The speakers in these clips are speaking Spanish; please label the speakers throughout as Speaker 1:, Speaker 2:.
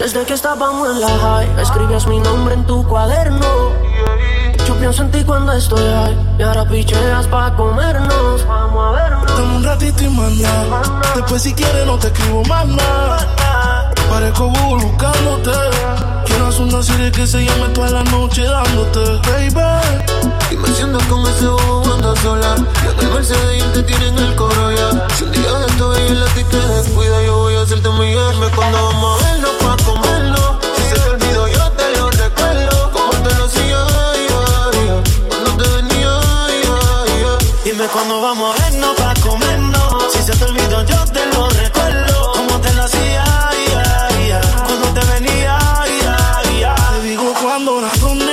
Speaker 1: Desde que estábamos en la high, escribías mi nombre en tu cuaderno. Yo pienso en ti cuando estoy high, y ahora picheas pa' comernos. Vamos a vernos.
Speaker 2: Dame un ratito y manda. Después, si quieres, no te escribo más nada. Parezco Google buscándote. Quiero hacer una serie que se llame toda la noche dándote, baby.
Speaker 3: Y me siento con ese bobo anda sola. Y el Mercedes y te tienen el coro ya. Si un día de esto y el a ti te descuida, yo voy a hacerte humillarme cuando vamos a
Speaker 4: Dime cuándo vamos a vernos pa' comernos. Si se te olvidó, yo te lo recuerdo. Como te lo hacía, ya, ya. Cuando te venía, ya.
Speaker 2: Te digo cuándo, la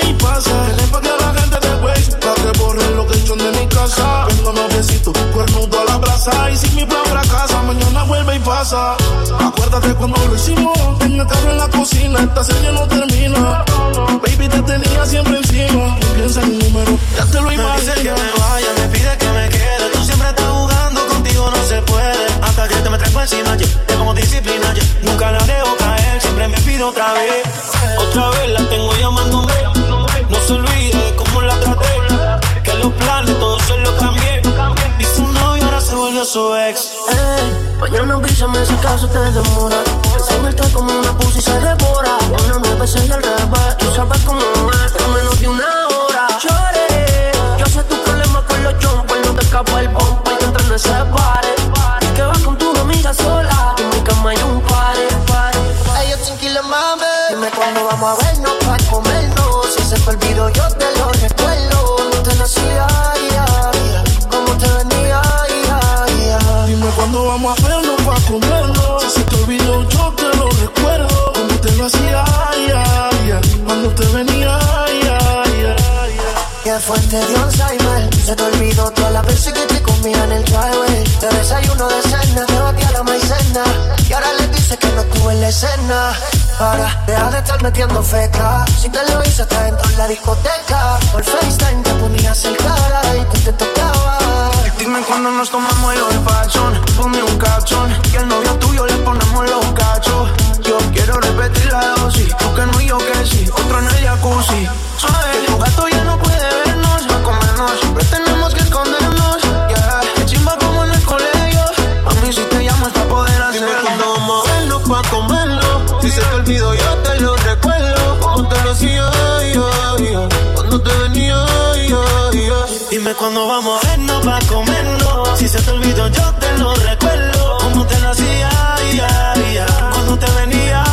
Speaker 2: y pasa. Dile pa' que la gente te ve. Pa' que borre lo que hecho de mi casa. Vengo noviecito, cuernudo a la plaza. Y si mi plan fracasa, mañana vuelve y pasa. Acuérdate cuando lo hicimos. En el carro en la cocina, esta serie no termina. Baby, te tenía siempre encima.
Speaker 4: Nunca la dejo caer. Siempre me pido otra vez, otra vez la tengo llamándome. No se olvide cómo la traté. Que los planes todos se los cambié. Y su novio ahora se volvió su ex.
Speaker 1: Mañana avísame si acaso te demora.
Speaker 5: Dime cuándo vamos a vernos pa' comernos. Si se te olvidó, yo te lo recuerdo. No te ya. Como te venía.
Speaker 2: Dime cuándo vamos a vernos pa' comernos. Si se te olvidó, yo te lo recuerdo. Como te lo hacía. Cuando te venía.
Speaker 5: Que fuerte de Alzheimer Se te olvidó todas las veces que te comía en el driveway Te desayuno de cena, te batía la maicena Y ahora le dices que no estuve en la escena Ahora, deja de estar metiendo feca. Si te lo hice, está dentro de la discoteca. Por FaceTime te ponías el cara y tú te tocaba.
Speaker 4: Dime cuándo nos tomamos el olfachón Ponme un cachón Y al novio tuyo le ponemos los cachos. Yo quiero repetir la dosis Tú que no y yo que sí Otro en el jacuzzi. Suave, que tu gato ya no puede vernos. Va a comernos Siempre tenemos que escondernos. Yeah, que chimba como en el colegio. A mí si te llamas para poder
Speaker 3: Dime
Speaker 4: hacerlo.
Speaker 3: cuándo vamos a vernos pa' comerlo. Si se te olvido, yo te lo recuerdo. Como te lo hacía. Cuando te venía.
Speaker 4: Dime cuándo vamos a vernos pa' comernos. Si se te olvido, yo te lo recuerdo. Como te lo hacía. Cuando te venía,